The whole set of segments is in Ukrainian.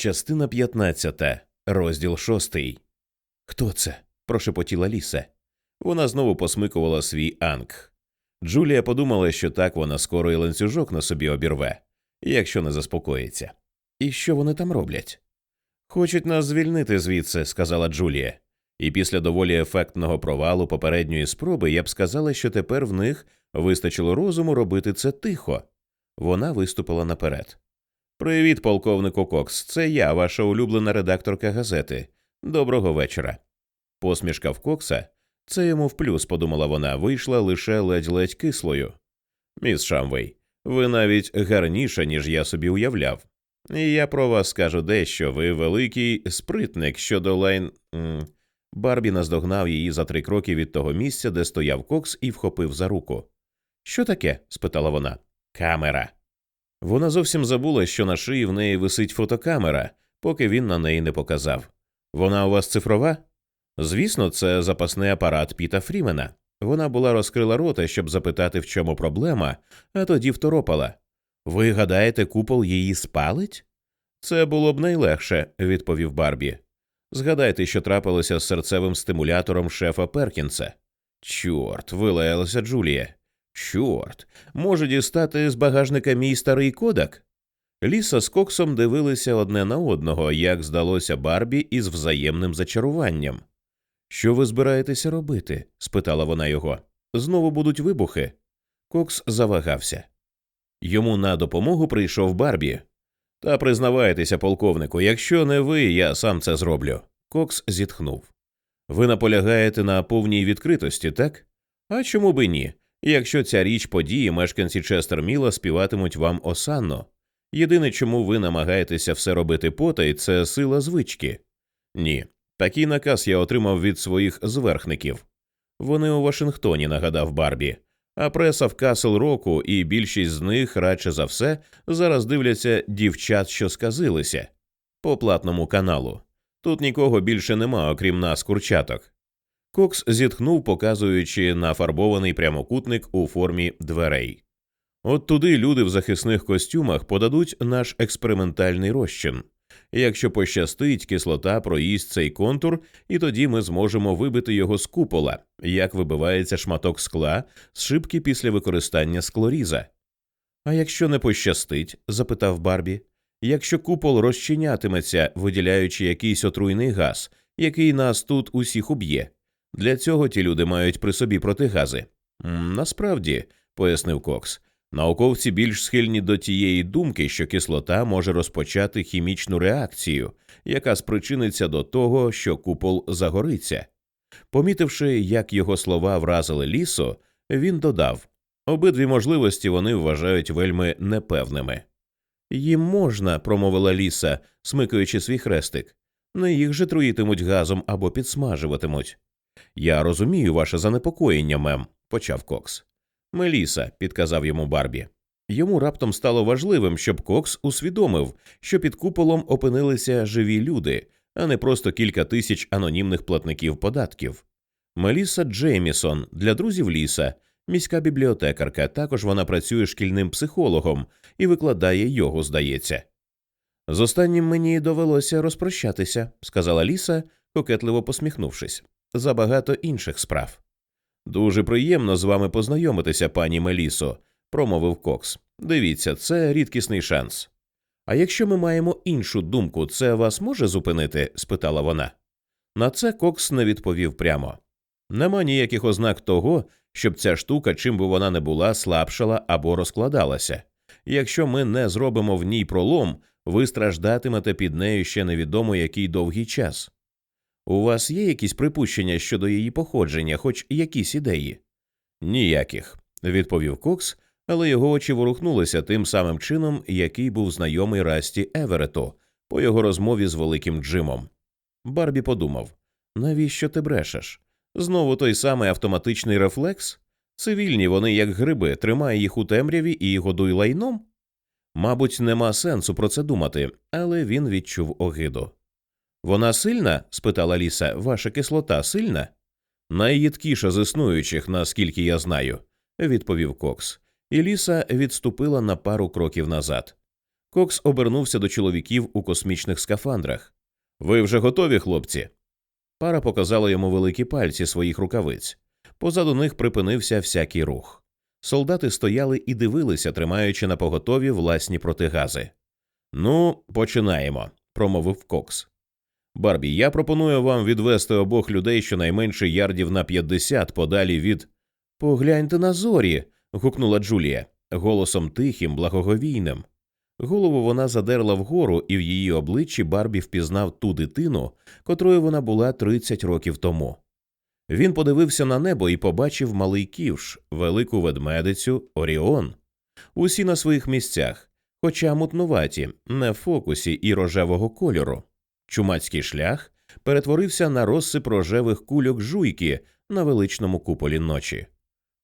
Частина 15. Розділ 6. Хто це? прошепотіла Ліса. Вона знову посмикувала свій анг. Джулія подумала, що так вона скоро і ланцюжок на собі обірве, якщо не заспокоїться. І що вони там роблять? Хочуть нас звільнити звідси, сказала Джулія. І після доволі ефектного провалу попередньої спроби я б сказала, що тепер в них вистачило розуму робити це тихо. Вона виступила наперед. Привіт, полковнику Кокс. Це я, ваша улюблена редакторка газети. Доброго вечора. Посмішка в Кокса це йому в плюс, подумала вона, вийшла лише ледь-ледь кислою. Міс Шамвей, ви навіть гарніша, ніж я собі уявляв. Я про вас скажу дещо, ви великий спритник щодо лайн. Барбі наздогнав її за три кроки від того місця, де стояв Кокс, і вхопив за руку. Що таке? спитала вона. Камера. Вона зовсім забула, що на шиї в неї висить фотокамера, поки він на неї не показав. Вона у вас цифрова? Звісно, це запасний апарат Піта Фрімена. Вона була розкрила рота, щоб запитати, в чому проблема, а тоді второпала. Ви гадаєте, купол її спалить? Це було б найлегше, відповів Барбі. Згадайте, що трапилося з серцевим стимулятором шефа Перкінса. Чорт, вилаялася Джулія. Чорт, може дістати з багажника мій старий кодак? Ліса з Коксом дивилися одне на одного, як здалося Барбі із взаємним зачаруванням. Що ви збираєтеся робити? спитала вона його. Знову будуть вибухи. Кокс завагався. Йому на допомогу прийшов Барбі. Та признавайтеся, полковнику, якщо не ви, я сам це зроблю. Кокс зітхнув. Ви наполягаєте на повній відкритості, так? А чому би ні? Якщо ця річ події, мешканці Честерміла співатимуть вам осанно. Єдине, чому ви намагаєтеся все робити потай, це сила звички. Ні. Такий наказ я отримав від своїх зверхників. Вони у Вашингтоні, нагадав Барбі, а преса в Касл Року, і більшість з них, радше за все, зараз дивляться дівчат, що сказилися, по платному каналу. Тут нікого більше нема, окрім нас, курчаток. Кокс зітхнув, показуючи нафарбований прямокутник у формі дверей. От туди люди в захисних костюмах подадуть наш експериментальний розчин. Якщо пощастить, кислота проїсть цей контур, і тоді ми зможемо вибити його з купола, як вибивається шматок скла з шибки після використання склоріза. А якщо не пощастить? запитав Барбі. Якщо купол розчинятиметься, виділяючи якийсь отруйний газ, який нас тут усіх уб'є, для цього ті люди мають при собі протигази. Насправді, пояснив Кокс, науковці більш схильні до тієї думки, що кислота може розпочати хімічну реакцію, яка спричиниться до того, що купол загориться. Помітивши, як його слова вразили лісо, він додав обидві можливості вони вважають вельми непевними. Їм можна, промовила ліса, смикаючи свій хрестик, не їх же труїтимуть газом або підсмажуватимуть. Я розумію ваше занепокоєння, мем, почав Кокс. Меліса, підказав йому Барбі. Йому раптом стало важливим, щоб Кокс усвідомив, що під куполом опинилися живі люди, а не просто кілька тисяч анонімних платників податків. Меліса Джеймісон для друзів ліса, міська бібліотекарка. Також вона працює шкільним психологом і викладає його, здається. З останнім мені довелося розпрощатися, сказала Ліса, кокетливо посміхнувшись за багато інших справ. Дуже приємно з вами познайомитися, пані Мелісо, промовив Кокс. Дивіться, це рідкісний шанс. А якщо ми маємо іншу думку, це вас може зупинити? спитала вона. На це Кокс не відповів прямо. Нема ніяких ознак того, щоб ця штука, чим би вона не була, слабшала або розкладалася. Якщо ми не зробимо в ній пролом, ви страждатимете під нею ще невідомо який довгий час. У вас є якісь припущення щодо її походження, хоч якісь ідеї? Ніяких, відповів Кокс, але його очі ворухнулися тим самим чином, який був знайомий Расті Еверету по його розмові з великим Джимом. Барбі подумав навіщо ти брешеш? Знову той самий автоматичний рефлекс? Цивільні вони, як гриби, тримай їх у темряві і годуй лайном? Мабуть, нема сенсу про це думати, але він відчув огиду. Вона сильна? спитала Ліса. Ваша кислота сильна? Найїдкіша з існуючих, наскільки я знаю, відповів Кокс, і Ліса відступила на пару кроків назад. Кокс обернувся до чоловіків у космічних скафандрах. Ви вже готові, хлопці? Пара показала йому великі пальці своїх рукавиць. Позаду них припинився всякий рух. Солдати стояли і дивилися, тримаючи на поготові власні протигази. Ну, починаємо, промовив Кокс. Барбі, я пропоную вам відвести обох людей щонайменше ярдів на 50 подалі від. Погляньте на зорі. гукнула Джулія, голосом тихим, благоговійним. Голову вона задерла вгору, і в її обличчі Барбі впізнав ту дитину, котрою вона була 30 років тому. Він подивився на небо і побачив малий ківш, велику ведмедицю, Оріон. Усі на своїх місцях, хоча мутнуваті, не в фокусі і рожевого кольору. Чумацький шлях перетворився на розсип рожевих кульок жуйки на величному куполі ночі.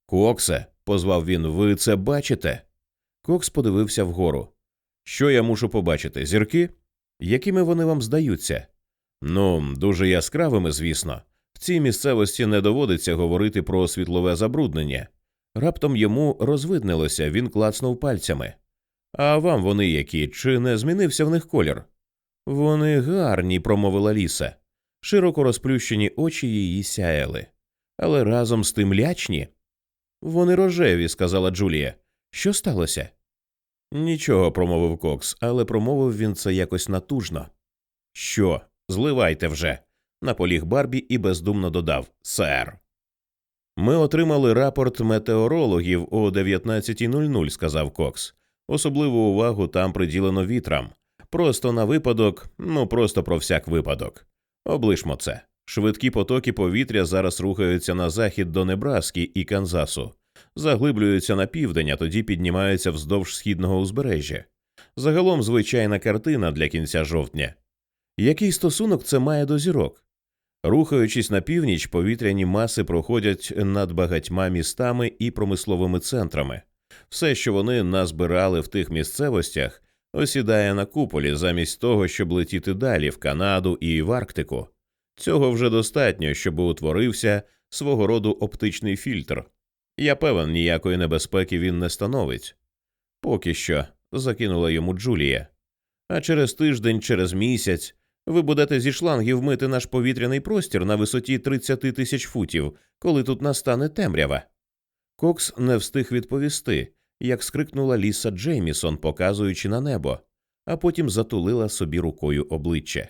Коксе, позвав він, ви це бачите? Кокс подивився вгору. Що я мушу побачити? Зірки? Якими вони вам здаються? Ну, дуже яскравими, звісно. В цій місцевості не доводиться говорити про світлове забруднення. Раптом йому розвиднилося, він клацнув пальцями. А вам вони які? Чи не змінився в них колір? Вони гарні, промовила ліса. Широко розплющені очі її сяяли. Але разом з тим лячні. Вони рожеві, сказала Джулія. Що сталося? Нічого, промовив Кокс, але промовив він це якось натужно. Що, зливайте вже, наполіг Барбі і бездумно додав Сер. Ми отримали рапорт метеорологів о 19.00, сказав Кокс. Особливу увагу там приділено вітрам. Просто на випадок, ну просто про всяк випадок. Облишмо це. Швидкі потоки повітря зараз рухаються на захід до Небраски і Канзасу, заглиблюються на південь, а тоді піднімаються вздовж східного узбережжя. Загалом звичайна картина для кінця жовтня. Який стосунок це має до зірок? Рухаючись на північ, повітряні маси проходять над багатьма містами і промисловими центрами. Все, що вони назбирали в тих місцевостях, осідає на куполі замість того, щоб летіти далі в Канаду і в Арктику. Цього вже достатньо, щоб утворився свого роду оптичний фільтр. Я певен, ніякої небезпеки він не становить. Поки що, закинула йому Джулія. А через тиждень, через місяць ви будете зі шлангів мити наш повітряний простір на висоті 30 тисяч футів, коли тут настане темрява. Кокс не встиг відповісти, як скрикнула ліса Джеймісон, показуючи на небо, а потім затулила собі рукою обличчя.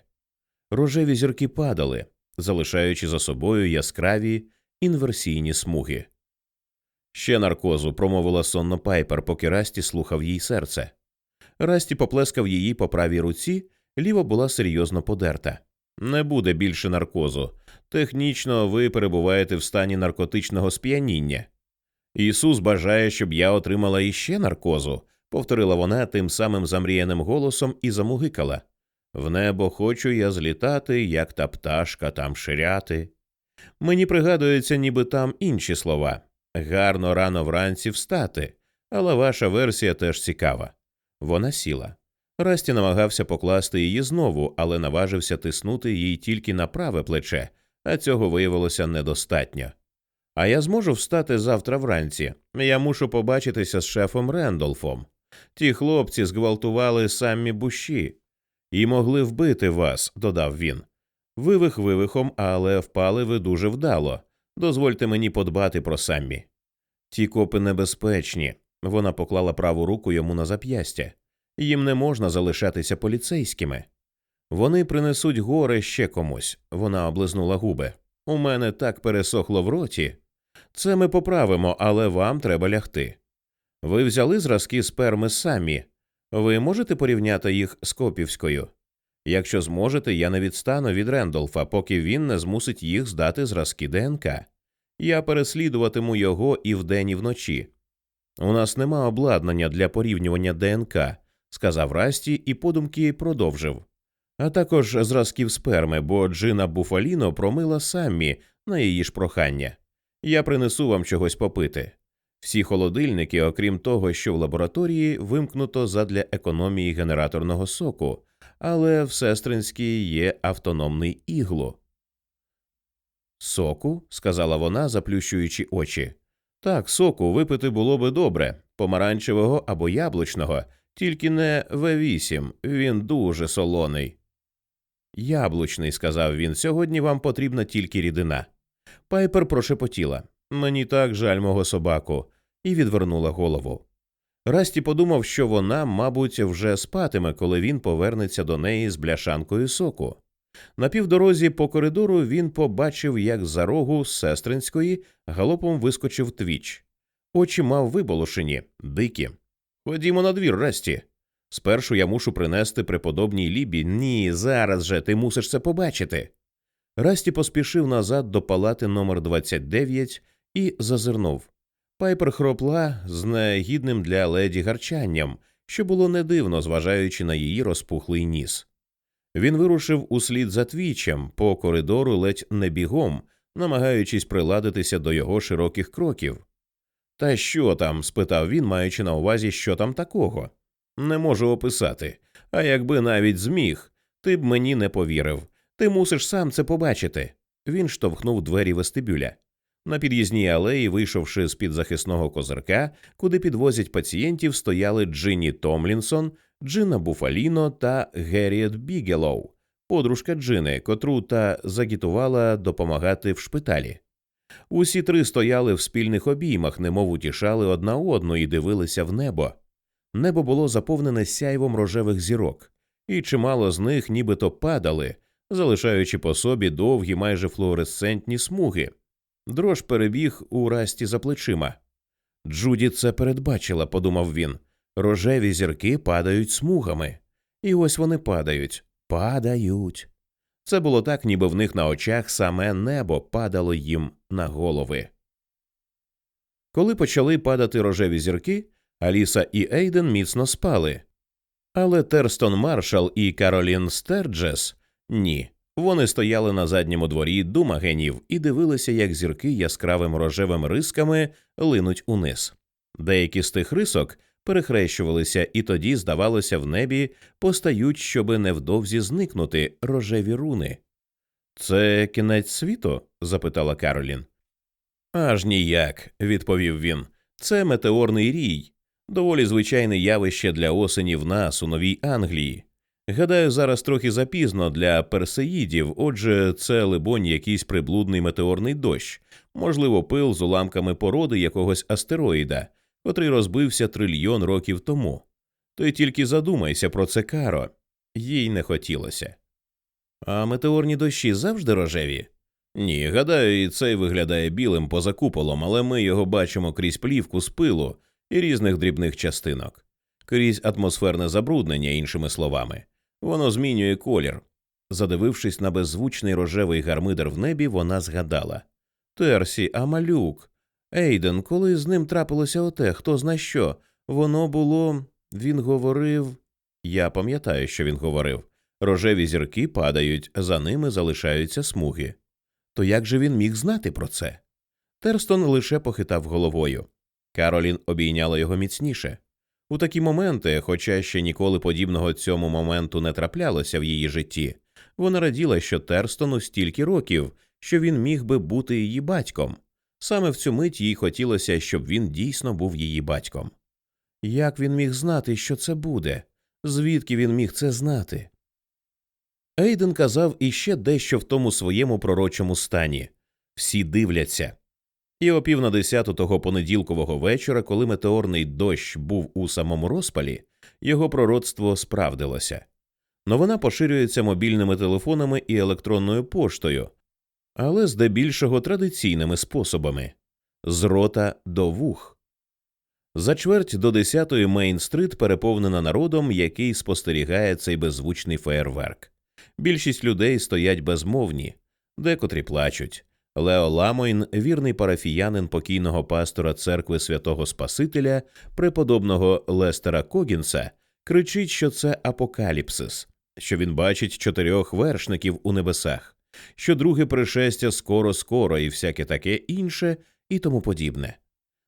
Рожеві зірки падали, залишаючи за собою яскраві інверсійні смуги. Ще наркозу, промовила сонно Пайпер, поки Расті слухав їй серце. Расті поплескав її по правій руці, ліва була серйозно подерта. Не буде більше наркозу. Технічно ви перебуваєте в стані наркотичного сп'яніння. Ісус бажає, щоб я отримала іще наркозу, повторила вона тим самим замріяним голосом і замугикала. В небо хочу я злітати, як та пташка там ширяти. Мені пригадується, ніби там інші слова гарно рано вранці встати, але ваша версія теж цікава. Вона сіла. Расті намагався покласти її знову, але наважився тиснути їй тільки на праве плече, а цього виявилося недостатньо. А я зможу встати завтра вранці. Я мушу побачитися з шефом Рендолфом. Ті хлопці зґвалтували самі буші і могли вбити вас, додав він. Вивих вивихом, але впали ви дуже вдало. Дозвольте мені подбати про самі. Ті копи небезпечні. Вона поклала праву руку йому на зап'ястя. Їм не можна залишатися поліцейськими. Вони принесуть горе ще комусь. Вона облизнула губи. У мене так пересохло в роті. Це ми поправимо, але вам треба лягти. Ви взяли зразки сперми самі. Ви можете порівняти їх з копівською? Якщо зможете, я не відстану від Рендолфа, поки він не змусить їх здати зразки ДНК. Я переслідуватиму його і вдень, і вночі. У нас нема обладнання для порівнювання ДНК, сказав Расті і подумки продовжив. А також зразків сперми, бо Джина Буфаліно промила самі на її ж прохання. Я принесу вам чогось попити. Всі холодильники, окрім того, що в лабораторії вимкнуто задля економії генераторного соку, але в сестринській є автономний ігло. Соку? сказала вона, заплющуючи очі. Так, соку випити було би добре, помаранчевого або яблучного, Тільки не В8, він дуже солоний. Яблучний, сказав він, сьогодні вам потрібна тільки рідина. Пайпер прошепотіла мені так жаль мого собаку, і відвернула голову. Расті подумав, що вона, мабуть, вже спатиме, коли він повернеться до неї з бляшанкою соку. На півдорозі по коридору він побачив, як за рогу сестринської галопом вискочив твіч. Очі мав виболошені, дикі. Ходімо на двір, Расті. Спершу я мушу принести преподобній лібі. Ні, зараз же ти мусиш це побачити. Расті поспішив назад до палати номер 29 і зазирнув. Пайпер хропла з негідним для леді гарчанням, що було не дивно, зважаючи на її розпухлий ніс. Він вирушив услід за твічем по коридору ледь не бігом, намагаючись приладитися до його широких кроків. Та що там? спитав він, маючи на увазі, що там такого. Не можу описати. А якби навіть зміг, ти б мені не повірив. Ти мусиш сам це побачити. Він штовхнув двері вестибюля. На під'їзній алеї, вийшовши з під захисного козирка, куди підвозять пацієнтів, стояли Джинні Томлінсон, Джина Буфаліно та Герріет Бігелоу, подружка Джини, котру та загітувала допомагати в шпиталі. Усі три стояли в спільних обіймах, немов утішали одна одну і дивилися в небо. Небо було заповнене сяйвом рожевих зірок, і чимало з них нібито падали, залишаючи по собі довгі, майже флуоресцентні смуги. Дрож перебіг у расті за плечима. Джуді це передбачила, подумав він. Рожеві зірки падають смугами. І ось вони падають, падають. Це було так, ніби в них на очах саме небо падало їм на голови. Коли почали падати рожеві зірки, Аліса і Ейден міцно спали. Але Терстон Маршал і Каролін Стерджес ні. Вони стояли на задньому дворі думагенів і дивилися, як зірки яскравим рожевим рисками линуть униз. Деякі з тих рисок перехрещувалися, і тоді, здавалося, в небі постають, щоби невдовзі зникнути рожеві руни. Це кінець світу? запитала Каролін. Аж ніяк, відповів він. Це метеорний рій, доволі звичайне явище для осені в нас у Новій Англії. Гадаю, зараз трохи запізно для персеїдів, отже, це, либонь, якийсь приблудний метеорний дощ, можливо, пил з уламками породи якогось астероїда, котрий розбився трильйон років тому. То й тільки задумайся про це каро, їй не хотілося. А метеорні дощі завжди рожеві? Ні, гадаю, і цей виглядає білим поза куполом, але ми його бачимо крізь плівку з пилу і різних дрібних частинок, крізь атмосферне забруднення, іншими словами. Воно змінює колір. Задивившись на беззвучний рожевий гармидер в небі, вона згадала Терсі, а малюк. Ейден, коли з ним трапилося оте, хто зна що, воно було. Він говорив. Я пам'ятаю, що він говорив. Рожеві зірки падають, за ними залишаються смуги. То як же він міг знати про це? Терстон лише похитав головою. Каролін обійняла його міцніше. У такі моменти, хоча ще ніколи подібного цьому моменту не траплялося в її житті, вона раділа, що Терстону стільки років, що він міг би бути її батьком. Саме в цю мить їй хотілося, щоб він дійсно був її батьком. Як він міг знати, що це буде? Звідки він міг це знати? Ейден казав іще дещо в тому своєму пророчому стані всі дивляться. І о пів на десяту того понеділкового вечора, коли метеорний дощ був у самому розпалі, його пророцтво справдилося. Новина поширюється мобільними телефонами і електронною поштою, але здебільшого традиційними способами з рота до вух. За чверть до десятої Мейн-стрит переповнена народом, який спостерігає цей беззвучний феєрверк. Більшість людей стоять безмовні, декотрі плачуть. Лео Ламойн, вірний парафіянин покійного пастора церкви святого Спасителя, преподобного Лестера Когінса, кричить, що це апокаліпсис, що він бачить чотирьох вершників у небесах, що друге пришестя скоро скоро і всяке таке інше і тому подібне.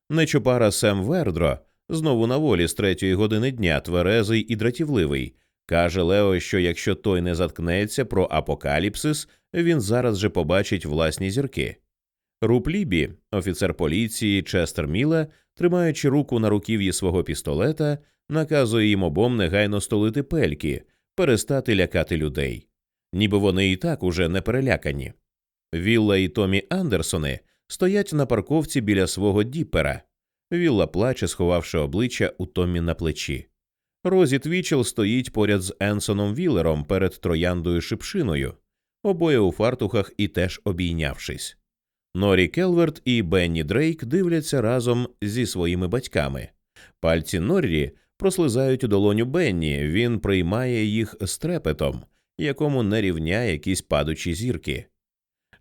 Нечопара Сем Вердро, знову на волі з третьої години дня, тверезий і дратівливий, каже Лео, що якщо той не заткнеться про апокаліпсис, він зараз же побачить власні зірки. Руп Ліббі, офіцер поліції Честер Міла, тримаючи руку на руків'ї свого пістолета, наказує їм обом негайно стулити пельки, перестати лякати людей, ніби вони і так уже не перелякані. Вілла і Томі Андерсони стоять на парковці біля свого діпера. Вілла плаче, сховавши обличчя у Томі на плечі. Розі Твічел стоїть поряд з Енсоном Віллером перед трояндою шипшиною, обоє у фартухах і теж обійнявшись. Норі Келверт і Бенні Дрейк дивляться разом зі своїми батьками. Пальці Норрі прослизають у долоню Бенні, він приймає їх з трепетом, якому не рівня якісь падучі зірки.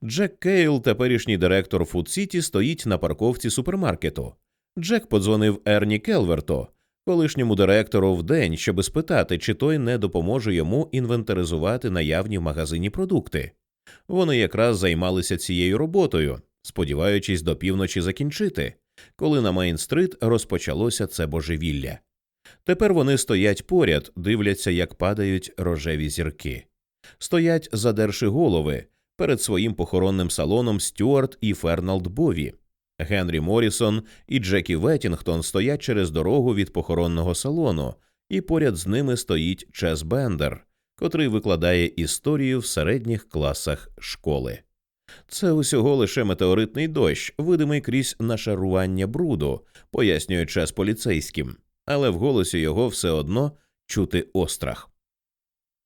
Джек Кейл, теперішній директор Food City, стоїть на парковці супермаркету. Джек подзвонив Ерні Келверту, колишньому директору в день, щоби спитати, чи той не допоможе йому інвентаризувати наявні в магазині продукти. Вони якраз займалися цією роботою, сподіваючись до півночі закінчити, коли на Мейн-стрит розпочалося це божевілля. Тепер вони стоять поряд, дивляться, як падають рожеві зірки. Стоять, задерши голови, перед своїм похоронним салоном Стюарт і Ферналд Бові. Генрі Морісон і Джекі Веттінгтон стоять через дорогу від похоронного салону, і поряд з ними стоїть Чес Бендер, котрий викладає історію в середніх класах школи. Це усього лише метеоритний дощ, видимий крізь нашарування бруду, пояснює Чес поліцейським, але в голосі його все одно чути острах.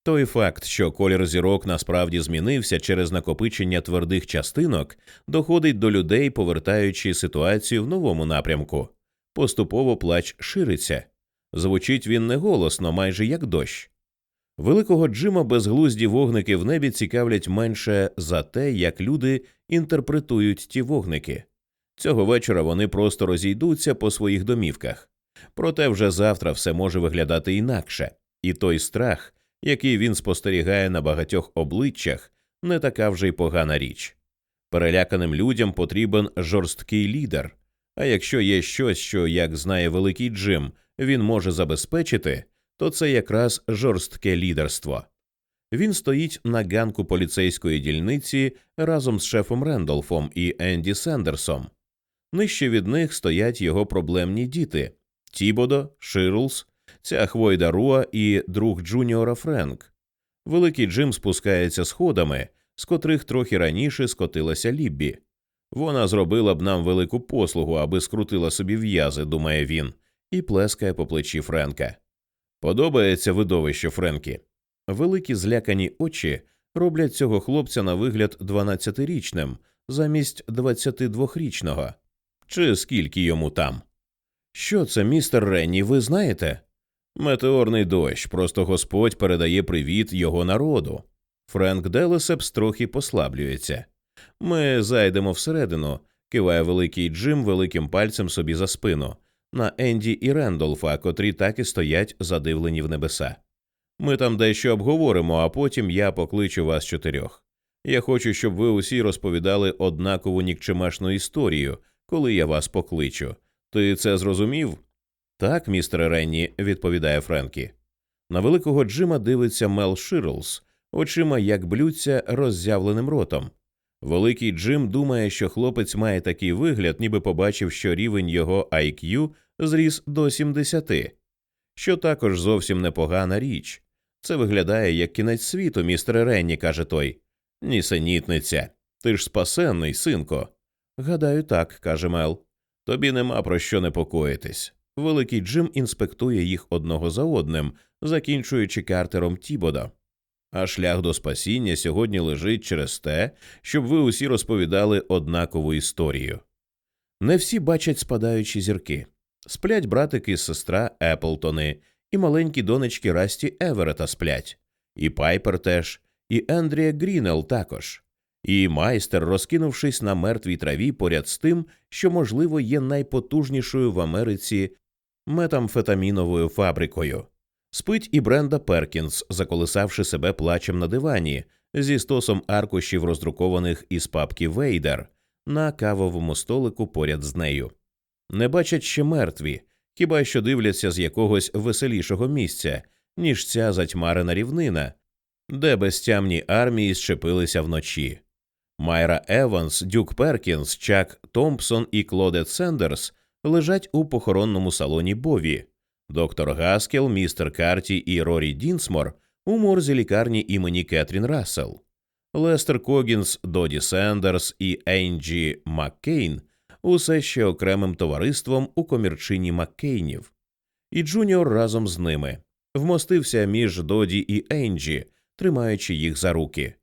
Той факт, що колір зірок насправді змінився через накопичення твердих частинок, доходить до людей, повертаючи ситуацію в новому напрямку. Поступово плач шириться. Звучить він неголосно, майже як дощ. Великого Джима безглузді вогники в небі цікавлять менше за те, як люди інтерпретують ті вогники. Цього вечора вони просто розійдуться по своїх домівках. Проте вже завтра все може виглядати інакше, і той страх який він спостерігає на багатьох обличчях, не така вже й погана річ. Переляканим людям потрібен жорсткий лідер. А якщо є щось, що, як знає великий Джим, він може забезпечити, то це якраз жорстке лідерство. Він стоїть на ганку поліцейської дільниці разом з шефом Рендолфом і Енді Сендерсом. Нижче від них стоять його проблемні діти Тібодо, Ширлс, ця Хвойда Руа і друг Джуніора Френк. Великий Джим спускається сходами, з котрих трохи раніше скотилася Ліббі. Вона зробила б нам велику послугу, аби скрутила собі в'язи, думає він, і плескає по плечі Френка. Подобається видовище Френкі. Великі злякані очі роблять цього хлопця на вигляд 12-річним замість 22-річного. Чи скільки йому там? Що це, містер Ренні, ви знаєте? Метеорний дощ, просто Господь передає привіт його народу. Френк Делесепс трохи послаблюється. Ми зайдемо всередину, киває великий Джим великим пальцем собі за спину, на Енді і Рендолфа, котрі так і стоять задивлені в небеса. Ми там дещо обговоримо, а потім я покличу вас чотирьох. Я хочу, щоб ви усі розповідали однакову нікчемашну історію, коли я вас покличу. Ти це зрозумів? Так, містере Ренні, відповідає Френкі. На великого Джима дивиться Мел Ширлс, очима як блються роззявленим ротом. Великий Джим думає, що хлопець має такий вигляд, ніби побачив, що рівень його IQ зріс до 70, що також зовсім непогана річ. Це виглядає як кінець світу, містере Ренні, каже той. Нісенітниця. Ти ж спасенний, синко. Гадаю, так, каже Мел. Тобі нема про що непокоїтись. Великий Джим інспектує їх одного за одним, закінчуючи картером Тібода. А шлях до спасіння сьогодні лежить через те, щоб ви усі розповідали однакову історію. Не всі бачать спадаючі зірки. Сплять братики і сестра Еплтони, і маленькі донечки Расті Еверета сплять, і Пайпер теж, і Ендрія Грінел також, і майстер, розкинувшись на мертвій траві поряд з тим, що, можливо, є найпотужнішою в Америці метамфетаміновою фабрикою. Спить і Бренда Перкінс, заколисавши себе плачем на дивані, зі стосом аркушів, роздрукованих із папки Вейдер, на кавовому столику поряд з нею. Не бачать ще мертві, хіба що дивляться з якогось веселішого місця, ніж ця затьмарена рівнина, де безтямні армії зчепилися вночі. Майра Еванс, Дюк Перкінс, Чак Томпсон і Клодет Сендерс лежать у похоронному салоні Бові, доктор Гаскел, містер Карті і Рорі Дінсмор у морзі лікарні імені Кетрін Рассел. Лестер Когінс, Доді Сендерс і Енджі Маккейн усе ще окремим товариством у комірчині Маккейнів, і Джуніор разом з ними вмостився між Доді і Енджі, тримаючи їх за руки.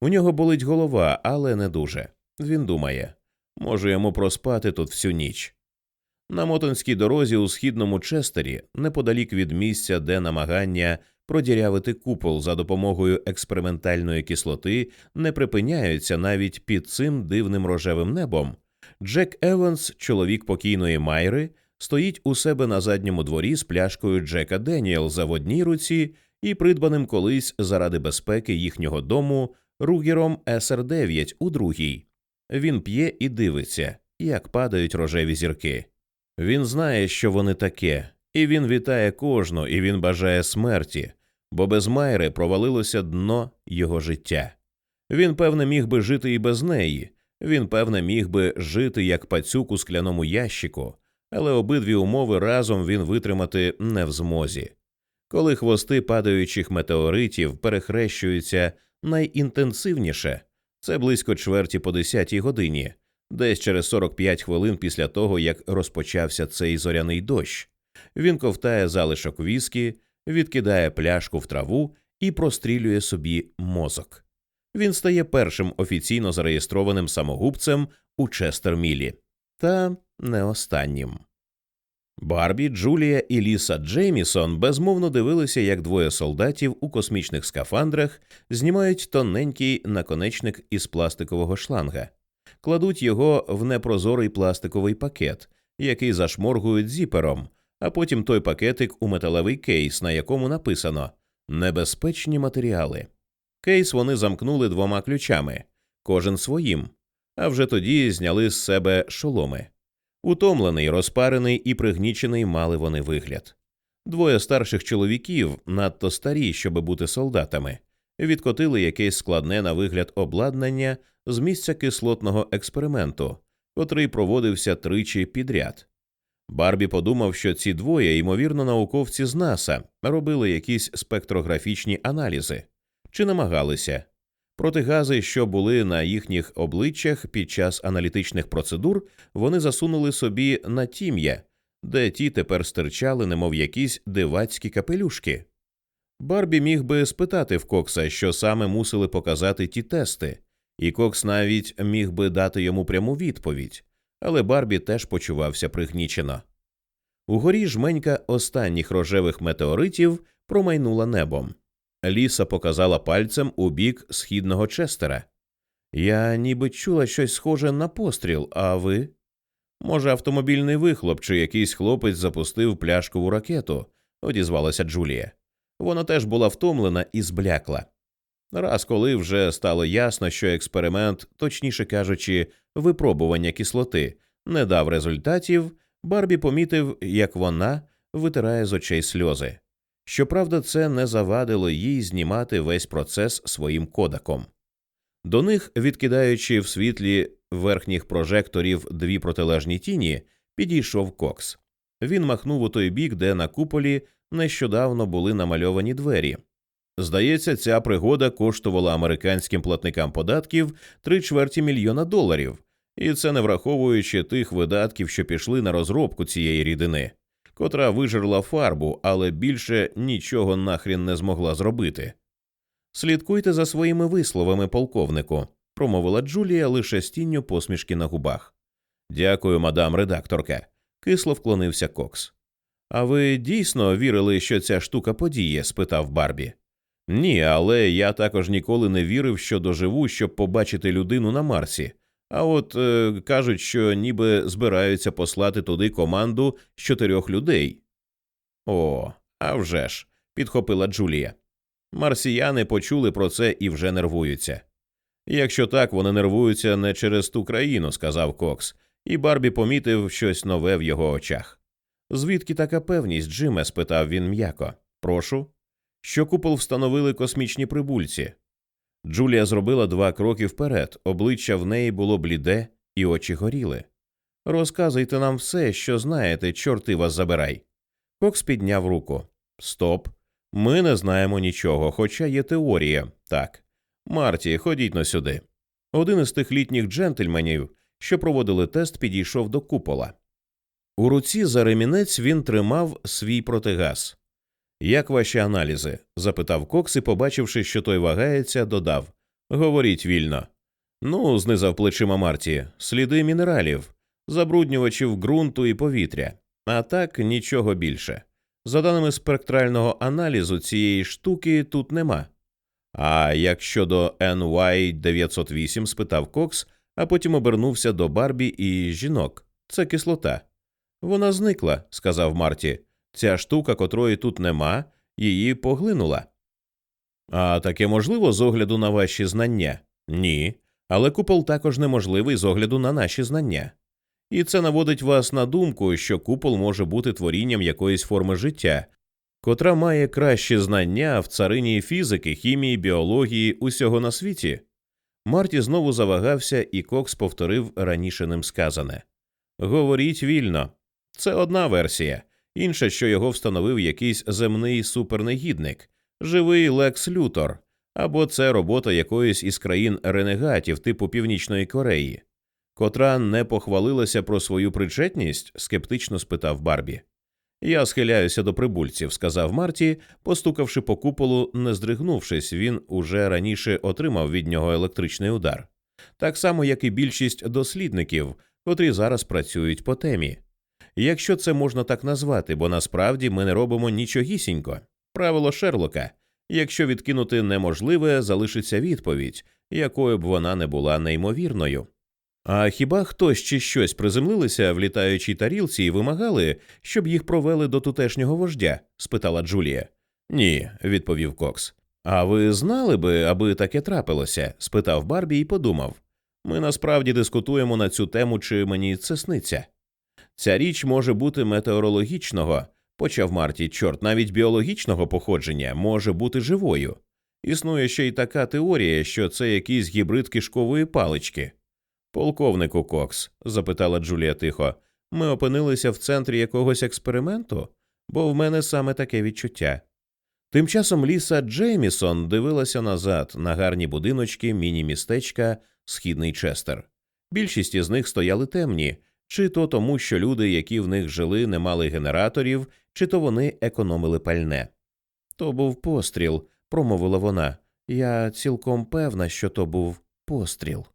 У нього болить голова, але не дуже. Він думає може йому проспати тут всю ніч. На мотонській дорозі у східному Честері, неподалік від місця, де намагання продірявити купол за допомогою експериментальної кислоти не припиняються навіть під цим дивним рожевим небом. Джек Еванс, чоловік покійної Майри, стоїть у себе на задньому дворі з пляшкою Джека Деніелза в одній руці і придбаним колись заради безпеки їхнього дому ругером СР 9 у другій. Він п'є і дивиться, як падають рожеві зірки. Він знає, що вони таке, і він вітає кожну, і він бажає смерті, бо без Майри провалилося дно його життя. Він, певне, міг би жити і без неї, він, певне, міг би жити як пацюк у скляному ящику, але обидві умови разом він витримати не в змозі. Коли хвости падаючих метеоритів перехрещуються найінтенсивніше, це близько чверті по десятій годині, десь через 45 хвилин після того, як розпочався цей зоряний дощ. Він ковтає залишок віскі, відкидає пляшку в траву і прострілює собі мозок. Він стає першим офіційно зареєстрованим самогубцем у Честермілі, та не останнім. Барбі, Джулія і Ліса Джеймісон безмовно дивилися, як двоє солдатів у космічних скафандрах знімають тоненький наконечник із пластикового шланга, кладуть його в непрозорий пластиковий пакет, який зашморгують зіпером, а потім той пакетик у металевий кейс, на якому написано Небезпечні матеріали. Кейс вони замкнули двома ключами, кожен своїм, а вже тоді зняли з себе шоломи. Утомлений, розпарений і пригнічений мали вони вигляд. Двоє старших чоловіків, надто старі, щоби бути солдатами, відкотили якесь складне на вигляд обладнання з місця кислотного експерименту, котрий проводився тричі підряд. Барбі подумав, що ці двоє, ймовірно, науковці з НАСА робили якісь спектрографічні аналізи чи намагалися. Протигази, що були на їхніх обличчях під час аналітичних процедур, вони засунули собі на тім'я, де ті тепер стирчали, немов якісь дивацькі капелюшки. Барбі міг би спитати в Кокса, що саме мусили показати ті тести, і Кокс навіть міг би дати йому пряму відповідь, але Барбі теж почувався пригнічено. Угорі жменька останніх рожевих метеоритів промайнула небом. Ліса показала пальцем у бік східного Честера. Я ніби чула щось схоже на постріл, а ви? Може, автомобільний вихлоп чи якийсь хлопець запустив пляшкову ракету, одізвалася Джулія. Вона теж була втомлена і зблякла. Раз коли вже стало ясно, що експеримент, точніше кажучи, випробування кислоти, не дав результатів, Барбі помітив, як вона витирає з очей сльози. Щоправда, це не завадило їй знімати весь процес своїм кодаком. До них, відкидаючи в світлі верхніх прожекторів дві протилежні тіні, підійшов Кокс. Він махнув у той бік, де на куполі нещодавно були намальовані двері. Здається, ця пригода коштувала американським платникам податків три чверті мільйона доларів, і це не враховуючи тих видатків, що пішли на розробку цієї рідини котра вижерла фарбу, але більше нічого нахрін не змогла зробити. Слідкуйте за своїми висловами, полковнику, промовила Джулія лише з тінню посмішки на губах. Дякую, мадам редакторка, кисло вклонився Кокс. А ви дійсно вірили, що ця штука подіє? спитав Барбі. Ні, але я також ніколи не вірив, що доживу, щоб побачити людину на Марсі, а от е, кажуть, що ніби збираються послати туди команду з чотирьох людей. О, а вже ж, підхопила Джулія. Марсіяни почули про це і вже нервуються. Якщо так, вони нервуються не через ту країну, сказав Кокс, і Барбі помітив щось нове в його очах. Звідки така певність, Джиме? спитав він м'яко. Прошу. Що купол встановили космічні прибульці? Джулія зробила два кроки вперед, обличчя в неї було бліде, і очі горіли. Розказуйте нам все, що знаєте, чорти вас забирай. Кокс підняв руку. Стоп. Ми не знаємо нічого, хоча є теорія. Так. Марті, ходіть на сюди. Один із тих літніх джентльменів, що проводили тест, підійшов до купола. У руці за ремінець він тримав свій протигаз. Як ваші аналізи? запитав Кокс і, побачивши, що той вагається, додав Говоріть вільно. Ну, знизав плечима Марті, сліди мінералів, забруднювачів ґрунту і повітря, а так нічого більше. За даними спектрального аналізу цієї штуки тут нема. А як щодо NY908, спитав Кокс, а потім обернувся до Барбі і жінок. Це кислота. Вона зникла, сказав Марті. Ця штука, котрої тут нема, її поглинула. А таке можливо з огляду на ваші знання? Ні. Але купол також неможливий з огляду на наші знання. І це наводить вас на думку, що купол може бути творінням якоїсь форми життя, котра має кращі знання в царині фізики, хімії, біології, усього на світі. Марті знову завагався, і Кокс повторив раніше ним сказане Говоріть вільно. Це одна версія, інша, що його встановив якийсь земний супернегідник, живий Лекс Лютор, або це робота якоїсь із країн ренегатів типу Північної Кореї, котра не похвалилася про свою причетність? скептично спитав Барбі. Я схиляюся до прибульців, сказав Марті, постукавши по куполу, не здригнувшись, він уже раніше отримав від нього електричний удар, так само, як і більшість дослідників, котрі зараз працюють по темі. Якщо це можна так назвати, бо насправді ми не робимо нічогісінько. Правило Шерлока якщо відкинути неможливе, залишиться відповідь, якою б вона не була неймовірною. А хіба хтось чи щось приземлилися в літаючій тарілці і вимагали, щоб їх провели до тутешнього вождя? спитала Джулія. Ні, відповів Кокс. А ви знали би, аби таке трапилося? спитав Барбі і подумав. Ми насправді дискутуємо на цю тему, чи мені це сниться. Ця річ може бути метеорологічного, почав Марті, чорт, навіть біологічного походження може бути живою. Існує ще й така теорія, що це якийсь гібрид кишкової палички. Полковнику Кокс, запитала Джулія тихо, ми опинилися в центрі якогось експерименту, бо в мене саме таке відчуття. Тим часом Ліса Джеймісон дивилася назад на гарні будиночки, міні-містечка, східний Честер. Більшість із них стояли темні, чи то тому, що люди, які в них жили, не мали генераторів, чи то вони економили пальне. То був постріл, промовила вона. Я цілком певна, що то був постріл.